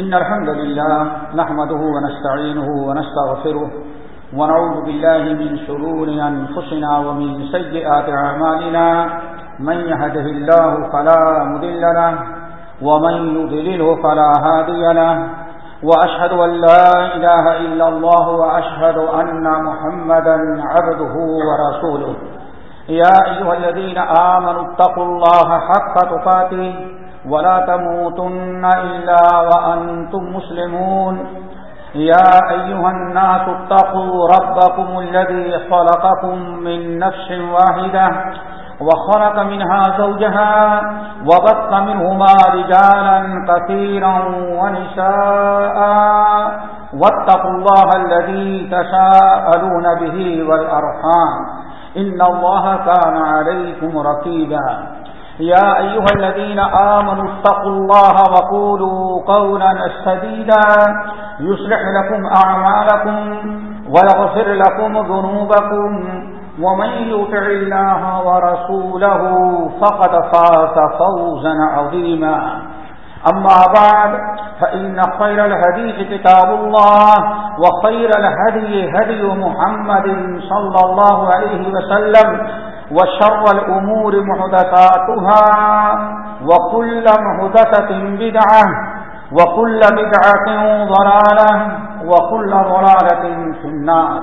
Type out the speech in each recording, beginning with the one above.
إن الحمد لله نحمده ونستعينه ونستغفره ونعوذ بالله من شرور أنفسنا ومن سيئات عمالنا من يهده الله فلا مدل له ومن يضلله فلا هادي له وأشهد أن لا إله إلا الله وأشهد أن محمدا عبده ورسوله يا أيها الذين آمنوا اتقوا الله حق تقاته ولا تموتن إلا وأنتم مسلمون. يا أيها الناس اتقوا ربكم الذي خلقكم من نفس واحدة وخلق منها زوجها وبط منهما رجالا كثيرا ونساء. واتقوا الله الذي تساءلون به والأرحام. إن الله كان عليكم ركيبا يا أيها الذين آمنوا اتقوا الله وقولوا قولا سديدا يصلح لكم أعمالكم ويغفر لكم ذنوبكم ومن يطع الله ورسوله فقد فات فوزا عظيما أما بعد، فإن خير الهديث كتاب الله وخير الهدي هدي محمد صلى الله عليه وسلم وشر الأمور محدثاتها وكل محدثة بدعة وكل بدعة ضلالة وكل ضلالة في النار.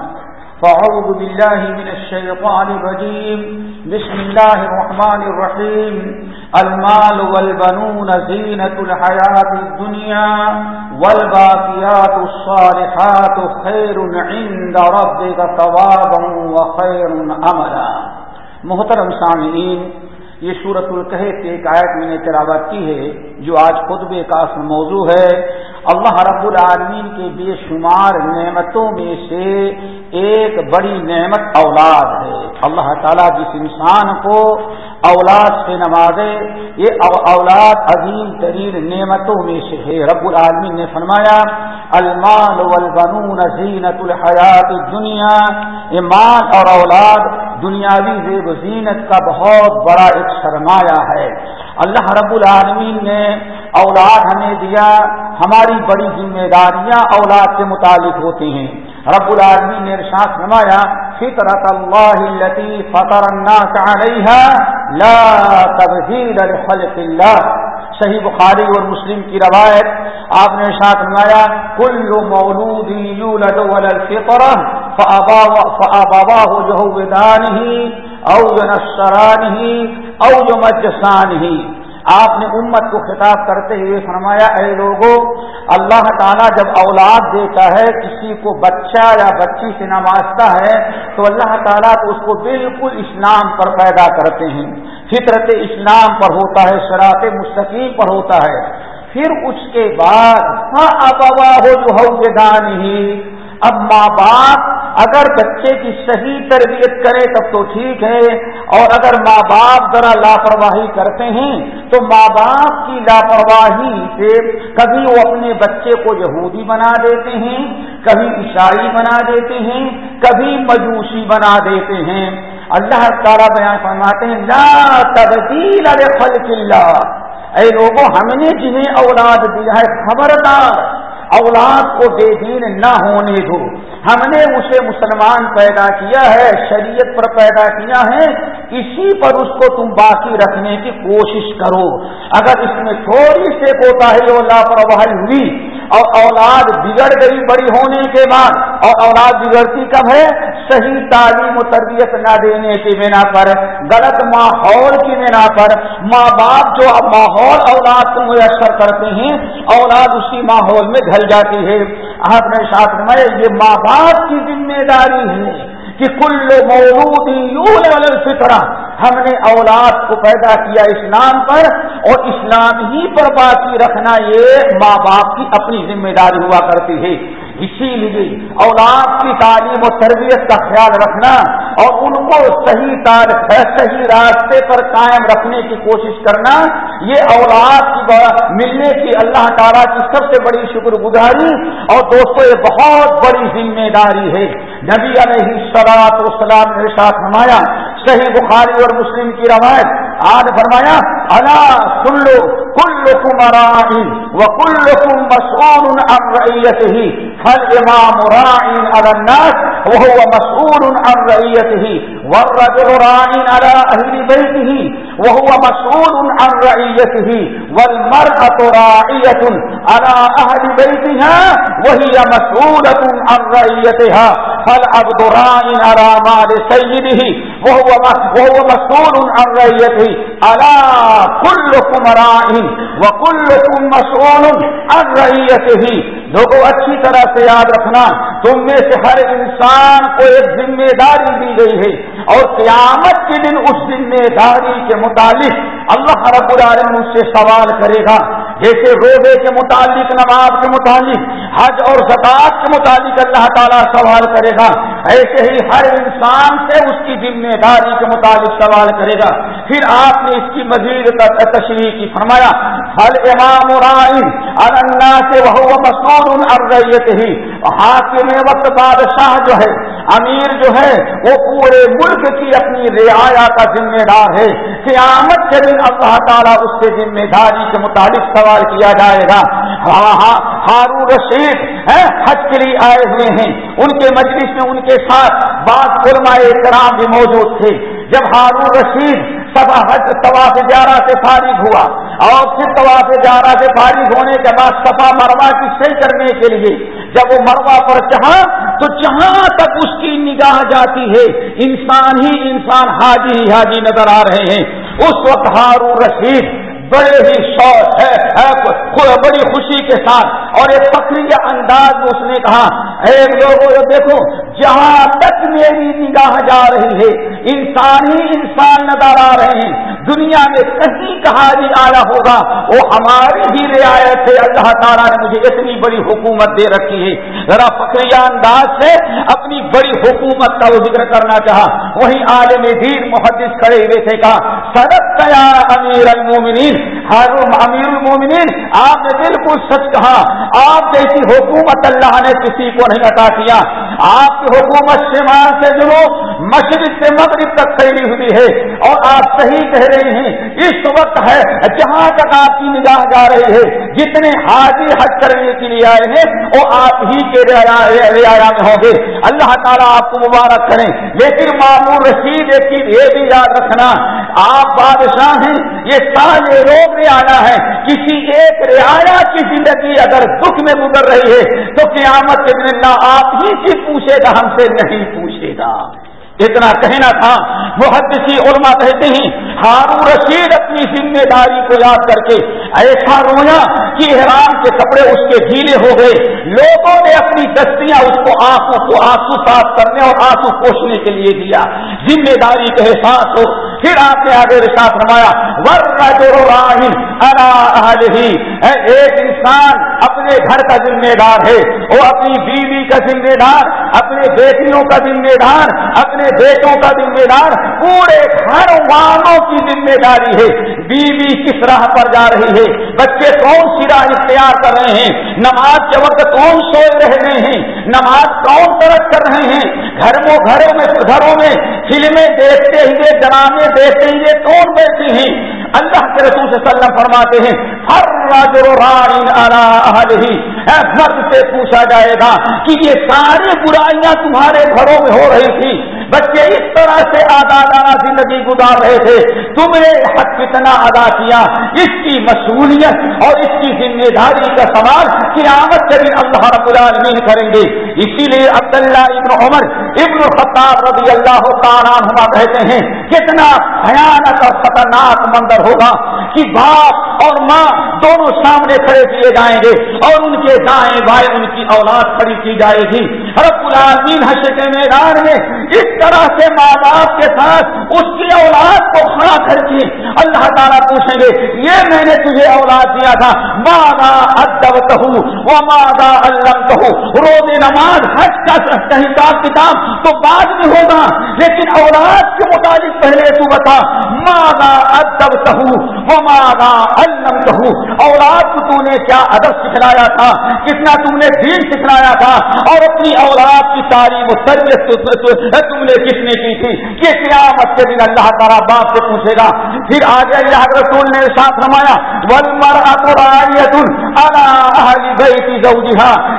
فعوذ بالله من الشيطان الرجيم. بسم الله الرحمن الرحيم. المال والبنون زينة الحياة الدنيا والباقيات الصالحات خير عند ربك ثوابا وخير أملا. محترم سامعین، یہ صورت القحط کی ایک آیت میں نے تلاوت کی ہے، جو آج خطبے کا اصل موضوع ہے۔ اللہ رب العالمین کے بے شمار نعمتوں میں سے ایک بڑی نعمت اولاد ہے۔ اللہ تعالیٰ جس انسان کو اولاد سے نوازے، یہ اولاد عظیم ترین نعمتوں میں سے ہے۔ رب العالمین نے فرمایا، المال والبنون زینت الحیات دنیا یہ مال اور اولاد دنیاوی زیب زینت کا بہت بڑا ایک سرمایہ ہے۔ اللہ رب العالمین نے اولاد ہمیں دیا۔ ہماری بڑی ذمہ داریاں اولاد سے متعلق ہوتی ہیں۔ رب العالمین نے ارشاد فرمایا، فطرت اللہ التي فطر الناس عليها لا تبدیل لخلق اللہ. صحیح بخاری اور مسلم کی روایت. آپ نے ساتھ فرمایا، کل مولود يولد على الفطره فابواه ہی او ينصرانه او يمجسانه آپ نے امت کو خطاب کرتے ہوئے فرمایا، اے لوگوں اللہ تعالیٰ جب اولاد دیتا ہے، کسی کو بچہ یا بچی سے نوازتا ہے، تو اللہ تعالیٰ تو اس کو بالکل اسلام پر پیدا کرتے ہیں۔ فطرت اسلام پر ہوتا ہے شراط مستقیم پر ہوتا ہے۔ پھر اس کے بعد ہاں ابوا ہو جو ہو دان ہی اب ماں باپ اگر بچے کی صحیح تربیت کرے تب تو ٹھیک ہے، اور اگر ماں باپ ذرا لاپرواہی کرتے ہیں، تو ماں باپ کی لاپرواہی سے کبھی وہ اپنے بچے کو یہودی بنا دیتے ہیں، کبھی عیسائی بنا دیتے ہیں، کبھی مجوسی بنا دیتے ہیں۔ اللہ تعالیٰ بیان فرماتے ہیں، لا تبدیل خلق اللہ۔ اے لوگوں، ہم نے جنہیں اولاد دیا ہے، خبردار، اولاد کو بے دین نہ ہونے دو۔ ہم نے اسے مسلمان پیدا کیا ہے، شریعت پر پیدا کیا ہے، اسی پر اس کو تم باقی رکھنے کی کوشش کرو۔ اگر اس میں تھوڑی سے کوتا ہے لاپرواہی ہوئی اور اولاد بگڑ گئی بڑی ہونے کے بعد اور اولاد بگڑتی کب ہے؟ صحیح تعلیم و تربیت نہ دینے کی بنا پر، غلط ماحول کی بنا پر ماں باپ جو ماحول اولاد کو میسر کرتے ہیں، اولاد اسی ماحول میں ڈھل جاتی ہے۔ آپ نے ساتھ میں یہ ماں باپ کی ذمہ داری ہے کہ کل مولود فطرہ ہم نے اولاد کو پیدا کیا اسلام پر اور اسلام ہی پر باقی رکھنا یہ ماں باپ کی اپنی ذمہ داری ہوا کرتی ہے۔ اسی لیے اولاد کی تعلیم و تربیت کا خیال رکھنا اور ان کو صحیح صحیح راستے پر قائم رکھنے کی کوشش کرنا، یہ اولاد کی ملنے کی اللہ تعالیٰ کی سب سے بڑی شکر گزاری اور دوستو، یہ بہت بڑی ذمہ داری ہے۔ نبی علیہ سلاط وسلام نے ساتھ نمایا صحیح بخاری اور مسلم کی روایت، آج فرمایا اللہ سن لو كلكم راع وكلكم مسؤول عن رعيته، فالإمام راع على الناس وهو مسؤول عن رعيته، والرجل راع على أهل بيته وهو مسؤول عن رعيته، والمرأة راعية على أهل بيتها وهي مسؤولة عن رعيتها، فالعبد راع على مال سيده وهو وهو مسؤول عن رعيته ألا كلكم راع وكلكم مسؤول عن ہی لوگوں اچھی طرح سے یاد رکھنا، تم میں سے ہر انسان کو ایک ذمہ داری دی گئی ہے۔ اور قیامت کے دن اس ذمہ داری کے متعلق اللہ رب العالمین اس سے سوال کرے گا۔ جیسے روبے کے متعلق، نماز کے متعلق، حج اور زکات کے متعلق اللہ تعالیٰ سوال کرے گا۔ ایسے ہی ہر انسان سے اس کی ذمہ داری کے متعلق سوال کرے گا۔ پھر آپ نے اس کی مزید تشریح کی، فرمایا ہر امام اللہ سے وہ مسور ارت ہی حاکم وقت بادشاہ جو ہے، امیر جو ہے، وہ پورے ملک کی اپنی رعایا کا ذمہ دار ہے۔ قیامت کے دن اللہ تعالیٰ اس سے ذمہ داری کے متعلق سوال کیا جائے گا۔ ہاں، ہاں، ہارو رشید حج کے لیے آئے ہوئے ہیں۔ ان کے مجلس میں ان کے ساتھ بعض علماء کرام بھی موجود تھے۔ جب ہارو رشید سبا حج طواف جارہ سے فارغ ہوا اور پھر طواف جارہ سے فارغ ہونے کے بعد سفا مروا کی صحیح کرنے کے لیے جب وہ مروا پر چڑھا تو جہاں تک اس کی نگاہ جاتی ہے، انسان ہی انسان حاجی ہی حاجی نظر آ رہے ہیں۔ اس وقت ہارو رشید بڑے ہی شوق ہے بڑی خوشی کے ساتھ اور ایک فکری انداز میں اس نے کہا، ایک لوگوں دیکھو جہاں تک میری نگاہ جا رہی ہے، انسان ہی انسان نظر آ رہے ہیں۔ دنیا میں کہیں کہا بھی آیا ہوگا، وہ ہماری بھی رعایت ہے۔ اللہ تعالیٰ نے مجھے اتنی بڑی حکومت دے رکھی ہے۔ ذرا فکریہ انداز سے اپنی بڑی حکومت کا وہ ذکر کرنا چاہا۔ وہی عالم دین محدث کھڑے ہوئے تھے، کہا سڑک تیار امیر المومنین؟ ہر امیر المومنین، آپ نے بالکل سچ کہا۔ آپ جیسی حکومت اللہ نے کسی کو نہیں عطا کیا۔ آپ کی حکومت شمال سے جو مشرق سے مغرب تک پھیلی ہوئی ہے اور آپ صحیح کہہ رہے ہیں، اس وقت ہے جہاں تک آپ کی نگاہ جا رہی ہے، جتنے حاضی حج کرنے کے لیے آئے ہیں، وہ آپ ہی کے رعایا میں ہوں گے۔ اللہ تعالیٰ آپ کو مبارک کریں لیکن معمول رشید یہ بھی یاد رکھنا، آپ بادشاہ ہیں، یہ سارے لوگ رعایا ہے۔ کسی ایک رعایا کی زندگی اگر دکھ میں گزر رہی ہے، تو قیامت کے دن نہ آپ ہی کی پوچھے گا، ہم سے نہیں پوچھے گا۔ اتنا کہنا تھا محدثی علماء کہتے ہیں ہارو رشید اپنی ذمہ داری کو یاد کر کے ایسا رویا کہ احرام کے کپڑے اس کے ڈھیلے ہو گئے۔ لوگوں نے اپنی دستیاں اس کو آنکھوں کو آنسو صاف کرنے اور آنسو پوچھنے کے لیے دیا۔ ذمہ داری کا احساس ہو۔ پھر آپ نے آگے رشاط رمایا ہی ایک انسان اپنے گھر کا ذمہ دار ہے، وہ اپنی بیوی کا ذمہ دار اپنے بیٹیوں کا ذمہ دار اپنے بیٹوں کا ذمہ دار پورے گھر والوں کی ذمہ داری ہے۔ بیوی کس راہ پر جا رہی ہے؟ بچے کون سی راہ اختیار کر رہے ہیں؟ نماز کے وقت کون سوئے رہے ہیں؟ نماز کون ترک کر رہے ہیں؟ گھروں گھروں میں گھروں میں، فلمیں دیکھتے ہوئے ڈرامے دیکھتے ہوئے کون بیٹھی ہیں؟ اللہ کے رسول سے وسلم فرماتے ہیں، ہر ہی مرد سے پوچھا جائے گا کہ یہ ساری برائیاں تمہارے گھروں میں ہو رہی تھی بچے اس طرح سے آزادانہ زندگی گزار رہے تھے، تم نے حق کتنا ادا کیا؟ اس کی مشغولیت اور اس کی ذمہ داری کا سوال قیامت کے دن اللہ رب العالمین کریں گے۔ اسی لیے عبداللہ ابن عمر، ابن خطاب رضی اللہ تعالیٰ کہتے ہیں، کتنا بھیانک اور خطرناک منظر ہوگا کہ باپ اور ماں دونوں سامنے کھڑے کیے جائیں گے اور ان کے دائیں بائیں ان کی اولاد کھڑی کی جائے گی۔ رب العالمین حشر کے میدان میں اس طرح سے ماں باپ کے ساتھ اس کی اولاد کو کھڑا کر کے اللہ تعالیٰ پوچھیں گے، یہ میں نے تجھے اولاد دیا تھا مادا ادب کہوں وہ مادا الم روز نماز، حج کا حساب کتاب تو بعد میں ہوگا، لیکن اولاد کے مطابق پہلے تو بتا مادا ادب کہوں وہ مادا الم اولاد کو تو نے کیا ادب سکھلایا تھا؟ کتنا تم نے دین سکھلایا تھا؟ اور اپنی اولاد کی تعلیم و تربیت تم نے کس نے کی تھی کہ قیامت کے دن اللہ تعالیٰ باپ سے پوچھے گا۔ پھر آگے اللہ رسول نے ساتھ رمایا ولمر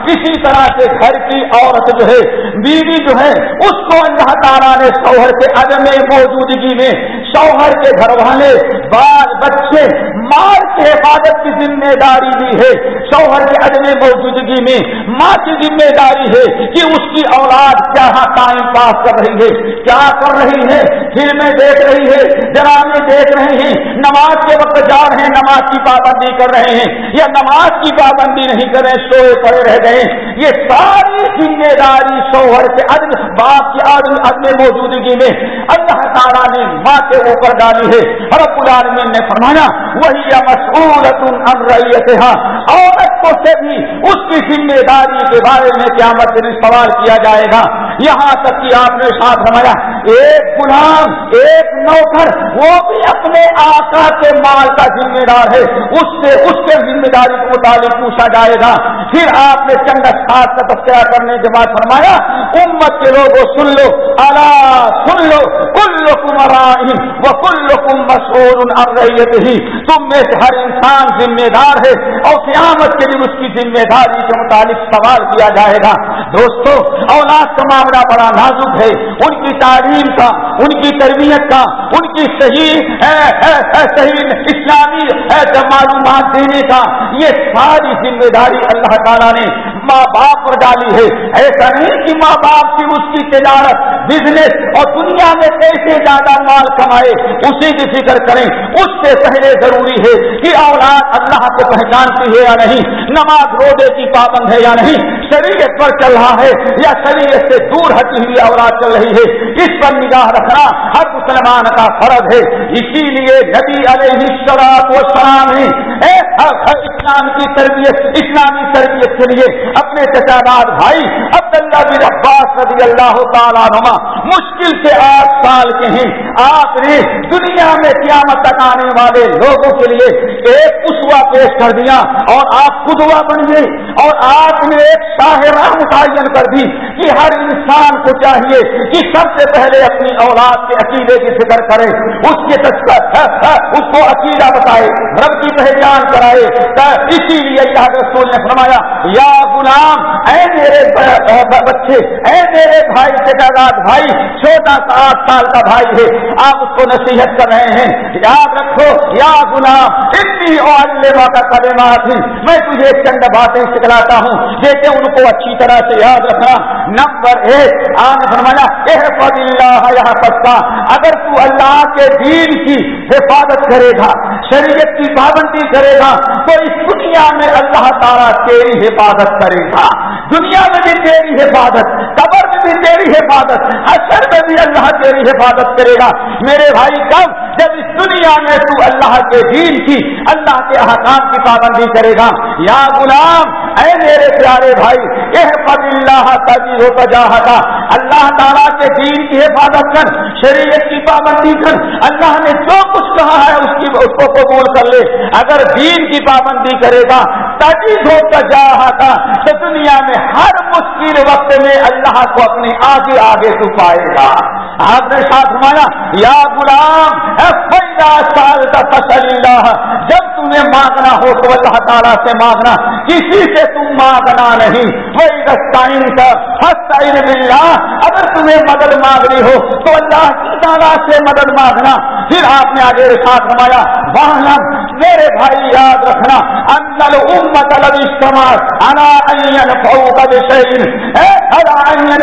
اسی طرح سے گھر کی عورت جو ہے، بیوی جو ہے، اس کو اللہ تعالیٰ نے شوہر کے عدم موجودگی میں، شوہر کے گھر والے، بال بچے، مال کی حفاظت کی ذمہ داری بھی ہے۔ شوہر کے عدم موجودگی میں ماں کی ذمہ داری ہے کہ اس کی اولاد کیا ٹائم پاس کر رہی ہے، کیا کر رہی ہے؟ فلمیں دیکھ رہی ہے، ڈرامے دیکھ رہے ہیں، نماز کے وقت جا رہے ہیں، نماز کی پابندی کر رہے ہیں، یا نماز کی پابندی نہیں کر رہے سوئے پڑے رہ گئے یہ ساری ذمہ داری شوہر کے عدم باپ کی عدم عدم موجودگی میں اللہ تعالیٰ نے ماں کے اوپر ڈالی ہے۔ رب العالمین نے فرمایا وہی مسعورت ریت عورت کو سے بھی اس کی ذمہ داری کے بارے میں قیامت دن سوال کیا جائے گا؟ یہاں تک کہ آپ نے ساتھ فرمایا ایک غلام، ایک نوکر، وہ بھی اپنے آقا کے مال کا ذمہ دار ہے۔ اس سے اس کے ذمہ داری کے متعلق پوچھا جائے گا۔ پھر آپ نے چند ساتھ کا تذکرہ کرنے کے بعد فرمایا، امت کے لوگوں، سن لو۔ اللہ سن لو۔ کل کمرائن وہ کل کم مسور ہی تم میں سے ہر انسان ذمہ دار ہے۔ اور قیامت کے دن اس کی ذمہ داری کے متعلق سوال کیا جائے گا۔ دوستو، اولاد کا معاملہ بڑا نازک ہے۔ ان کی تعلیم کا، ان کی تربیت کا، ان کی صحیح صحیح اسلامی معلومات دینے کا، یہ ساری ذمہ داری اللہ تعالیٰ نے ماں باپ پر ڈالی ہے۔ ایسا نہیں کہ ماں باپ کی اس کی تجارت بزنس اور دنیا میں کیسے زیادہ مال کمائے۔ اسی کی فکر کریں۔ اس سے پہلے ضروری ہے کہ اولاد اللہ کو پہچانتی ہے یا نہیں، نماز روزے کی پابند ہے یا نہیں، شریعت پر چل رہا ہے یا شریعت سے دور ہٹی ہوئی اولاد چل رہی ہے۔ اس پر نگاہ رکھنا ہر مسلمان کا فرض ہے۔ اسی لیے نبی علیہ السلام و سلام ہی اسلام کی تربیت، اسلامی تربیت کے لیے اپنے چچاداد بھائی عبداللہ بن عباس رضی اللہ تعالیٰ نما مشکل سے آٹھ سال کے ہیں۔ آپ نے دنیا میں قیامت تک آنے والے لوگوں کے لیے ایک اسوا پیش کر دیا اور آپ خدوا بن گئے اور آپ نے ایک شاہراہ متعین کر دی کہ ہر انسان کو چاہیے کہ سب سے پہلے اپنی اولاد کے عقیدے کی فکر کرے، اس کے اس کو عقیدہ بتائے، رب کی پہچان کرائے۔ اسی لیے اللہ رسول نے فرمایا، یا غلام اے میرے بچے، اے میرے بھائی سے تعداد بھائی چھوٹا سا آٹھ سال کا بھائی ہے، آپ اس کو نصیحت کر رہے ہیں، یاد رکھو، یا غلام اتنی اور کا کلمات ہی میں تجھے چند باتیں سکھلاتا ہوں جیسے ان کو اچھی طرح سے یاد رکھنا۔ نمبر ایک آن فرمایا، احفظ اللہ یہاں اگر تو اللہ کے دین کی حفاظت کرے گا۔ شریعت کی پابندی کرے گا تو اس دنیا میں اللہ تعالیٰ تیری حفاظت کرے گا۔ دنیا میں بھی تیری حفاظت، قبر میں بھی تیری حفاظت اثر میں بھی اللہ تیری حفاظت کرے گا۔ میرے بھائی کب جب اس دنیا میں تو اللہ کے دین کی، اللہ کے احکام کی پابندی کرے گا۔ یا غلام، اے میرے پیارے بھائی، احفظ اللہ تبھی ہو تجاہتا اللہ تعالیٰ کے دین کی حفاظت کر، شریعت کی پابندی کر۔ اللہ نے جو کچھ کہا ہے، اس کی، اس کو قبول کر لے۔ اگر دین کی پابندی کرے گا تبھی ہو تجاہتا تو دنیا میں ہر مشکل وقت میں اللہ کو اپنے آگے آگے چھپائے گا۔ آپ نے ساتھ مانا یا غلام سال کا فصل جب تمہیں مانگنا ہو تو اللہ تعالیٰ سے مانگنا۔ کسی سے تم مانگنا نہیں۔ وہی رسائن کا اگر تمہیں مدد مانگنی ہو تو اللہ کی تعالیٰ سے مدد مانگنا۔ پھر آپ نے آگے ساتھ رمایا وہاں میرے بھائی، یاد رکھنا انل امت الگ استعمال انا این فوق بشین انا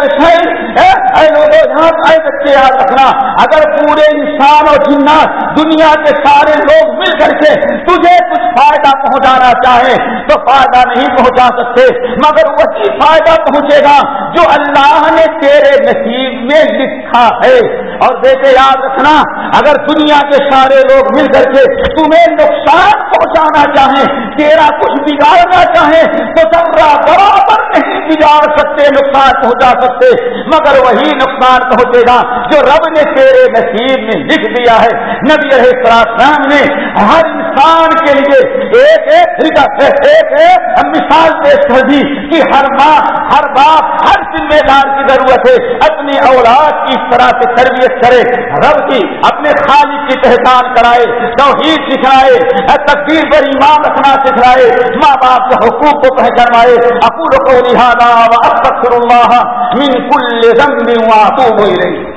بشین اے لوگوں اے بچے یاد رکھنا، اگر پورے انسان اور جنات، دنیا کے سارے لوگ مل کر کے تجھے کچھ فائدہ پہنچانا چاہے، تو فائدہ نہیں پہنچا سکتے، مگر وہی فائدہ پہنچے گا جو اللہ نے تیرے نصیب میں لکھا ہے۔ اور دیکھے، یاد رکھنا اگر دنیا کے سارے لوگ مل کر کے تمہیں نقصان پہنچانا چاہیں، تیرا کچھ بگاڑنا چاہیں، تو ذرا برابر نہیں بگاڑ سکتے، نقصان پہنچا سکتے۔ مگر وہی نقصان پہنچے گا جو رب نے تیرے نصیب میں لکھ دیا ہے۔ نبی رہے السلام نے ہر انسان کے لیے ایک ایک مثال پیش کر دی کہ ہر ماں، ہر باپ، ہر ذمہ دار کی ضرورت ہے۔ اپنی اولاد کی اس طرح سے تربیت کرے۔ رب کی اپنی اپنے خالق کی پہچان کرائے، توحید سکھائے تقدیر پر ایمان رکھنا سکھائے ماں باپ کے حقوق کو پہچانوائے۔ اپور کو لہٰذا اللہ من کل ذنب واتوب الیہ۔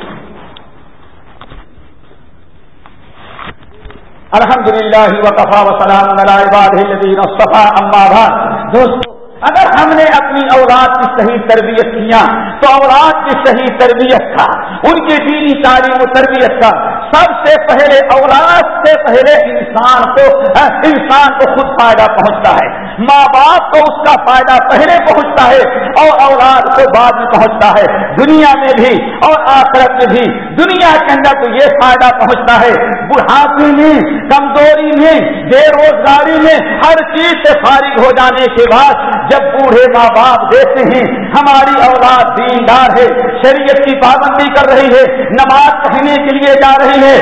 الحمد للہ وقفا وسلام الذین اصطفى اما بعد۔ دوستو، اگر ہم نے اپنی اولاد کی صحیح تربیت کیا، تو اولاد کی صحیح تربیت کا، ان کی دینی تعلیم و تربیت کا سب سے پہلے اولاد سے پہلے انسان کو ہاں، انسان کو خود فائدہ پہنچتا ہے۔ ماں باپ کو اس کا فائدہ پہلے پہنچتا ہے اور اولاد کو بعد میں پہنچتا ہے۔ دنیا میں بھی اور آخرت میں بھی۔ دنیا کے اندر تو یہ فائدہ پہنچتا ہے۔ بڑھاپے میں، کمزوری میں، بے روزگاری میں ہر چیز سے فارغ ہو جانے کے بعد جب بوڑھے ماں باپ دیکھتے ہیں ہماری اولاد دیندار ہے، شریعت کی پابندی کر رہی ہے، نماز پڑھنے کے لیے جا رہی ہے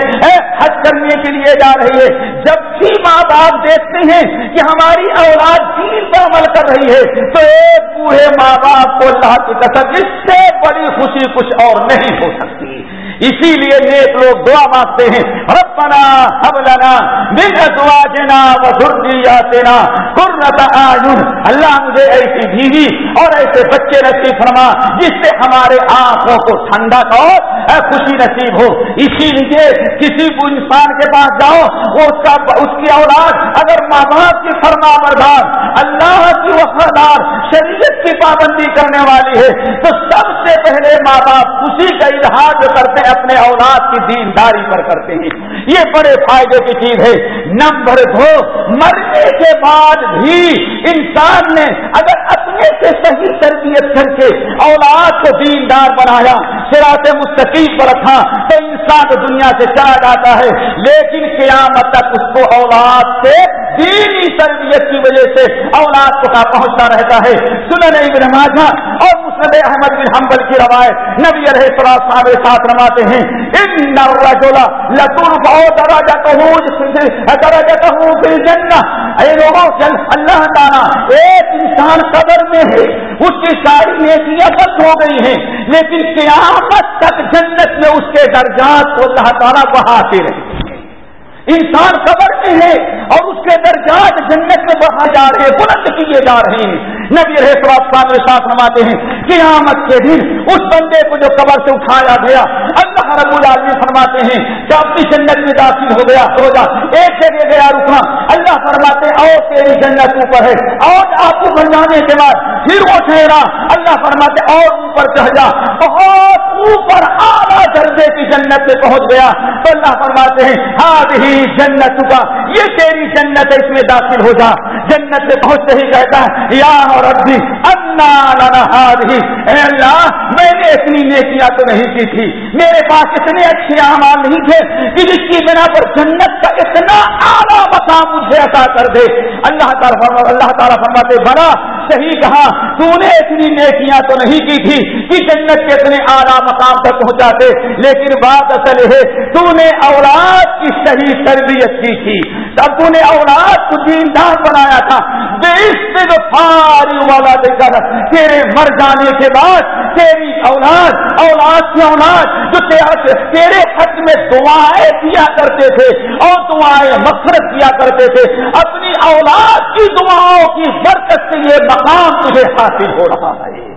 حج کرنے کے لیے جا رہی ہے۔ جب بھی ماں باپ دیکھتے ہیں کہ ہماری اولاد دین پر عمل کر رہی ہے، تو ایک بوڑھے ماں باپ کو اللہ کی قسم اس سے بڑی خوشی کچھ اور نہیں ہو سکتی۔ اسی لیے نیک لوگ دعا مانگتے ہیں، ربنا حب لنا من ازواجنا و ذریاتنا قرۃ اعین۔ اللہ مجھے ایسی بیوی اور ایسے بچے نصیب فرما، جس سے ہمارے آنکھوں کو ٹھنڈا اور خوشی نصیب ہو۔ اسی لیے کسی کو انسان کے پاس جاؤ وہ اس کا، اس کی اولاد اگر ماں باپ کی فرما بردار اللہ کی وفادار، شریعت کی پابندی کرنے والی ہے، تو سب سے پہلے ماں باپ خوشی کا اظہار جو کرتے اپنے اولاد کی دینداری پر کرتے ہیں۔ یہ بڑے فائدے کی چیز ہے۔ نمبر دو، مرنے کے بعد بھی انسان نے اگر اپنے سے صحیح تربیت کر کے اولاد کو دیندار بنایا سراط مستقیم پر رکھا، تو انسان دنیا سے چلا جاتا ہے۔ لیکن قیامت تک اس کو اولاد سے دینی تربیت کی وجہ سے اولاد کو پہنچتا رہتا ہے؟ سنن ابن ماجہ اور مسلم احمد بن حنبل کی روایت نبی علیہ السلام ساتھ رواتے ہیں، ان الرجل لترفع درجته درجته في الجنہ. اے لوگوں اللہ تعالی، ایک انسان قبر میں ہے، اس کی ساری نیکیاں بند ہو گئی ہیں، لیکن قیامت تک جنت میں اس کے درجات کو اللہ تعالیٰ بڑھاتے رہے۔ انسان قبر میں ہے اور اس کے اندر جنت میں بڑھا جا رہے ہیں، بلند کیے جا رہے ہیں۔ نبی رہے تو ساتھ نماتے ہیں، قیامت کے دن اس بندے کو جو قبر سے اٹھایا گیا، اللہ رب العالمین فرماتے ہیں کہ اپنی جنت میں داخل ہو گیا ہو جا، ایک جگہ گیا، رکنا۔ اللہ فرماتے اور تیری جنت اوپر ہے۔ اور آپ کو بن جانے کے بعد پھر وہ ٹھہرا۔ اللہ فرماتے اور اوپر چڑھ جا۔ بہت اوپر آدھا درجے کی جنت میں پہنچ گیا۔ تو اللہ فرماتے ہیں ہاں ہی جنت کا، یہ تیری جنت ہے، اس میں داخل ہو جا، جنت میں پہنچتے ہی کہتا ہے یا ربی، انا ابھی اے اللہ، میں نے اتنی نیکیاں تو نہیں کی تھی۔ میرے پاس اتنے اچھے اعمال نہیں تھے کہ جس کی بنا پر جنت کا اتنا اعلیٰ مقام مجھے عطا کر دے۔ اللہ تعالیٰ اللہ تعالیٰ فرماتے بڑا صحیح کہا تو نے اتنی نیکیاں تو نہیں کی تھی کہ جنت کے اتنے اعلیٰ مقام تک پہنچاتے، لیکن بات اصل ہے تو نے اولاد کی صحیح تربیت کی تھی۔ تب تو نے اولاد کو دیندار بنایا تھا۔ والا دے کر تیرے مر جانے کے بعد تیری اولاد اولاد کی اولاد جو تیرے حق میں دعائیں کیا کرتے تھے اور دعائیں مفرت کیا کرتے تھے، اپنی اولاد کی دعاؤں کی برکت سے یہ مقام تجھے حاصل ہو رہا ہے۔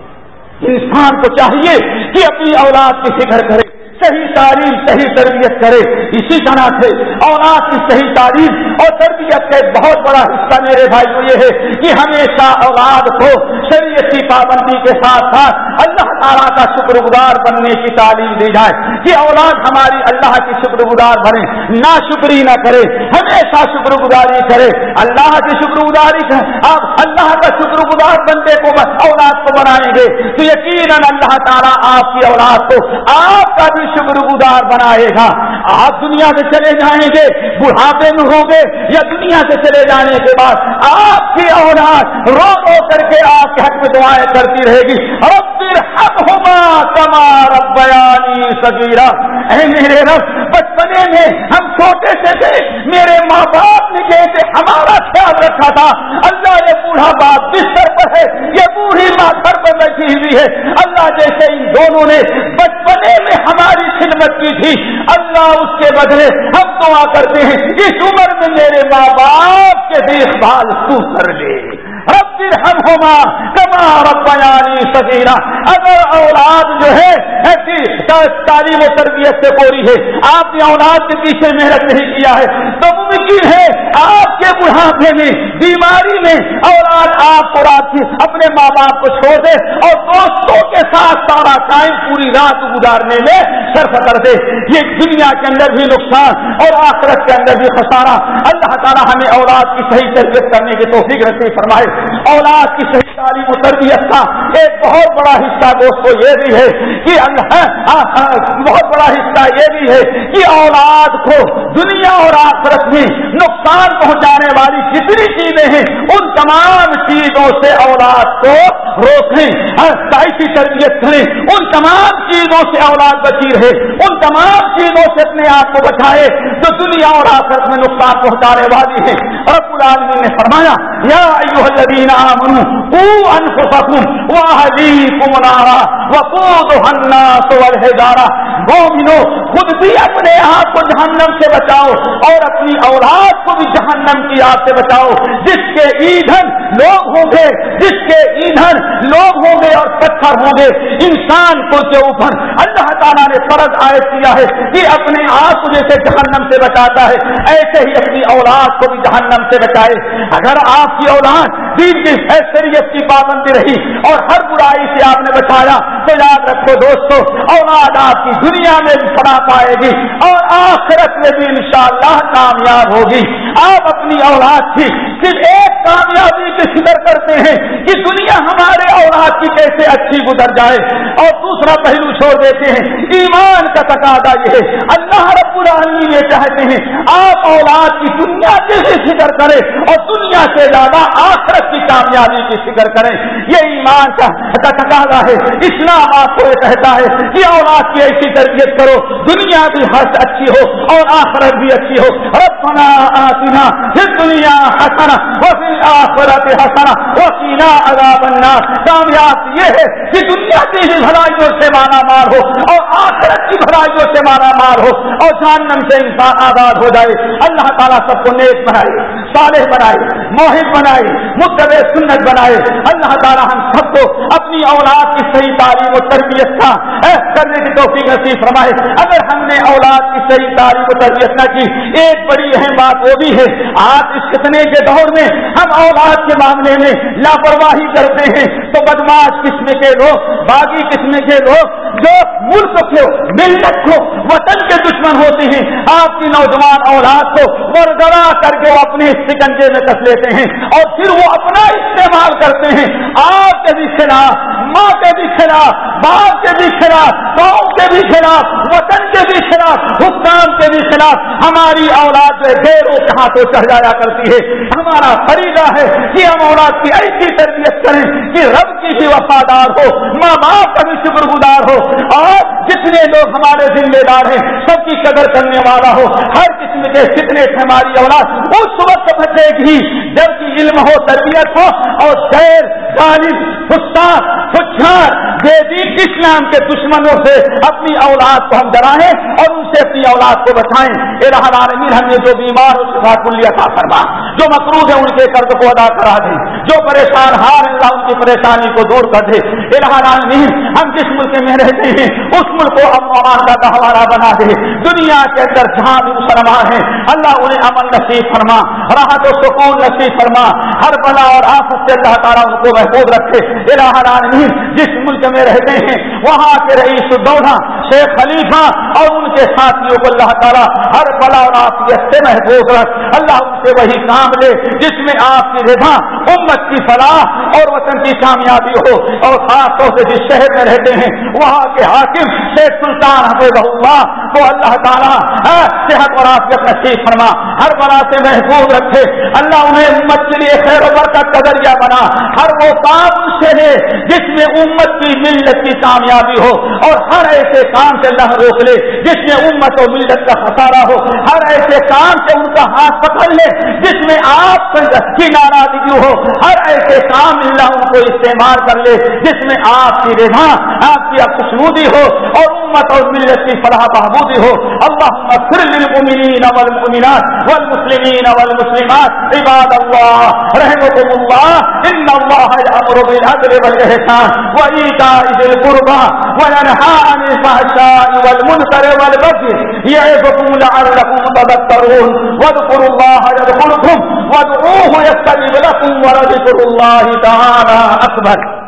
انسان کو چاہیے کہ اپنی اولاد کی فکر کرے، صحیح تعلیم، صحیح تربیت کرے۔ اسی طرح سے اولاد کی صحیح تعلیم اور تربیت کا ایک بہت بڑا حصہ میرے بھائی کو یہ ہے کہ ہمیشہ اولاد کو شریعت کی پابندی کے ساتھ ساتھ اللہ تعالیٰ کا شکر گزار بننے کی تعلیم دی جائے۔ کہ اولاد ہماری اللہ کی شکر گزار بنے۔ نہ شکری نہ کرے، ہمیشہ شکر گزاری کرے۔ اللہ کی شکر گزاری آپ اللہ کا شکر گزار بندے کو اولاد کو بنائیں گے۔ تو یقیناً اللہ تعالیٰ آپ کی اولاد کو آپ کا بھی شکر گزار بنائے گا۔ آپ دنیا سے چلے جائیں گے، بڑھاپے میں ہوں گے یا دنیا سے چلے جانے کے بعد آپ کی اولاد رو رو کر کے آپ کے حق میں دعائیں کرتی رہے گی۔ رب حق ہوگا کما رب بیانی سگیرا اے میرے رب، بچپنے میں ہم چھوٹے سے تھے، میرے ماں باپ نے جیسے ہمارا خیال رکھا تھا۔ اللہ یہ بوڑھا باپ بستر پر ہے، یہ بوڑھی ماں گھر پر بیٹھی ہوئی ہے۔ اللہ جیسے ان دونوں نے بچپنے میں ہماری خدمت کی تھی۔ اللہ اس کے بدلے ہم دعا کرتے ہیں، اس عمر میں میرے ماں باپ کے دیکھ بھال تو کر لے۔ رب ہم ہوما کما ربانی سکینا اگر اولاد جو ہے، ایسی تعلیم و تربیت سے پوری ہے۔ آپ نے اولاد کے پیچھے محنت نہیں کیا ہے۔ تو ممکن ہے آپ کے بڑھاپے میں، بیماری میں اولاد آپ کو رات اپنے ماں باپ کو چھوڑ دے اور دوستوں کے ساتھ سارا ٹائم پوری رات گزارنے میں صرف کر دے۔ یہ دنیا کے اندر بھی نقصان اور آخرت کے اندر بھی خسارہ۔ اللہ تعالیٰ ہمیں اولاد کی صحیح تربیت کرنے کی توفیق رسی فرمائے۔ اور اولاد کی صحیح تعلیم و تربیت کا ایک بہت بڑا حصہ دوستو یہ بھی ہے کہ ہاں، ہاں، ہاں، بہت بڑا حصہ یہ بھی ہے کہ اولاد کو دنیا اور آخرت میں نقصان پہنچانے والی جتنی چیزیں ہیں، ان تمام چیزوں سے اولاد کو روکیں کی تربیت کریں۔ ان تمام چیزوں سے اولاد بچی رہے، ان تمام چیزوں سے اپنے آپ کو بچائے جو دنیا اور آخرت میں نقصان پہنچانے والی ہے رب العالمین نے فرمایا، یا آمنوا قو انفسکم واہدیکم نارا وقودها الناس والحجارہ۔ مومنو، خود بھی اپنے آپ کو جہنم سے بچاؤ اور اپنی اولاد کو بھی جہنم کی آگ سے بچاؤ۔ جس کے ایندھن لوگ ہوں گے، جس کے ایندھن لوگ ہوں گے اور پتھر ہوں گے۔ انسان کو کے اوپر اللہ تعالیٰ نے فرض عائد کیا ہے کہ اپنے آپ کو جیسے جہنم سے بچاتا ہے، ایسے ہی اپنی اولاد کو بھی جہنم سے بچائے۔ اگر آپ کی اولاد دین کی حیثیت کی پابندی رہی اور ہر برائی سے آپ نے بچایا تو یاد رکھو دوستو، اولاد آپ کی دنیا میں بھی پڑا پائے گی اور آخرت میں بھی انشاءاللہ کامیاب ہوگی۔ آپ اپنی اولاد کی صرف ایک کامیابی کی فکر کرتے ہیں کہ دنیا ہمارے اولاد کی کیسے اچھی گزر جائے۔ اور دوسرا پہلو چھوڑ دیتے ہیں، ایمان کا تقاضا یہ ہے۔ اللہ رب العالمین یہ چاہتے ہیں، آپ اولاد کی دنیا کی بھی فکر کریں اور دنیا سے زیادہ آخرت کی کامیابی کی فکر کریں۔ یہ ایمان کا تقاضا ہے۔ اسلام آپ کو یہ کہتا ہے کہ اولاد کی ایسی تربیت کرو، دنیا بھی ہر اچھی ہو اور آخرت بھی اچھی ہو۔ ربنا آتنا پھر دنیا حسنا وفی آخرت حسنا وقینا عذاب النار۔ کامیاب یہ ہے کہ دنیا کی بھی بھلائیوں سے مانا مار ہو اور آخرت کی بھلائیوں سے مانا مار ہو اور جہنم سے انسان آزاد ہو جائے۔ اللہ تعالیٰ سب کو نیک بنائے۔ صالح بنائے موہد بنائے متب سنت بنائے۔ اللہ تعالیٰ ہم سب کو اپنی اولاد کی صحیح تعلیم و تربیت کا کرنے کی توفیق نصیب فرمائے۔ اگر ہم نے اولاد کی صحیح تعلیم و تربیت نہ کی، ایک بڑی اہم بات وہ بھی ہے آج اس کتنے کے دور میں ہم اولاد کے معاملے میں لاپرواہی کرتے ہیں۔ تو بدماش قسم کے لوگ، باغی قسم کے لوگ، جو ملک کو، ملت کو، وطن کے دشمن ہوتے ہیں، آپ کی نوجوان اولاد کو مرگرا کر کے وہ اپنے سکنجے میں کس لیتے ہیں اور پھر وہ اپنا استعمال کرتے ہیں۔ آپ کے بھی خلاف، ماں کے بھی خلاف، باپ کے بھی خلاف گاؤں کے بھی خلاف، وطن کے بھی خلاف، حکام کے بھی خلاف۔ ہماری اولاد میں ڈیروں کے ہاتھوں چڑھ جایا کرتی ہے۔ ہمارا فریضہ ہے کہ ہم اولاد کی ایسی تربیت کریں کہ رب کی بھی وفادار ہو، ماں باپ کا بھی شکر گزار ہو۔ اور جتنے لوگ ہمارے ذمہ دار ہیں، سب کی قدر کرنے والا ہو، ہر قسم کے فتنے سے ہماری اولاد اس وقت بچے گی جب علم ہو، تربیت ہو، اور شیر غالب خستا فچار دیوی اسلام کے دشمنوں سے اپنی اولاد کو ہم ڈرائیں اور ان سے اپنی اولاد کو بچائیں؟ الہ العالمین، ہم نے جو بیمار ہو کلیہ کا فرما، جو مقروض ہے ان کے قرض کو ادا کرا دیں جو پریشان ہار اللہ ان کی پریشانی کو دور کر دے۔ الہ العالمین، ہم جس ملک میں رہتے ہیں؟ اس ملک کو امن امان کا گہوارہ بنا دے۔ دنیا کے اندر جہاں بھی مسلمان ہیں، اللہ انہیں امن نصیب فرما، راحت و سکون نصیب فرما۔ ہر بلا اور آفت سے اللہ تعالیٰ ان کو محفوظ رکھے۔ الہ العالمین، جس ملک میں رہتے ہیں وہاں کے رئیس دوڑا۔ شیخ خلیفہ اور ان کے ساتھیوں کو اللہ تعالیٰ ہر بلا اور آفیت سے محفوظ رکھ۔ اللہ ان سے وہی کام لے جس میں آپ کی رضا، امت کی فلاح اور وطن کی کامیابی ہو۔ اور خاص طور سے جس شہر میں رہتے ہیں، وہاں کے حاکم شیخ سلطان حفظ اللہ کو اللہ تعالیٰ ہاں، صحت اور آفیت نصیب فرما۔ ہر بلا سے محفوظ رکھے۔ اللہ انہیں امت کے لیے خیر و برکت کا ذریعہ بنا۔ ہر وہ کام سے ہے جس میں امت کی ملت کی کامیابی ہو۔ اور ہر ایسے کام سے اللہ روک لے جس میں امت و ملت کا خسارہ ہو ہر ایسے ایسے کام سے ان کا ہاتھ پکڑ لے، جس میں آپ کی ناراضگی ہو؟ ہر ایسے کام اللہ ان کو استعمال کر لے، جس میں آپ کی رضا، آپ کی خوشنودی ہو اور امت اور ملت کی فلاح بہبودی ہو۔ اللہ پھر للمؤمنین والمؤمنات والمسلمین والمسلمات، عباد اللہ رحمكم الله ان الله يأمر بالعدل والإحسان وإيتاء ذي القربى وينهى عن الفحشاء والمنكر والبغي يعظكم لعلكم تذكرون تذكرون واذكروا الله يذكركم. وادعوه يستجب لكم ولذكر الله تعالى أكبر.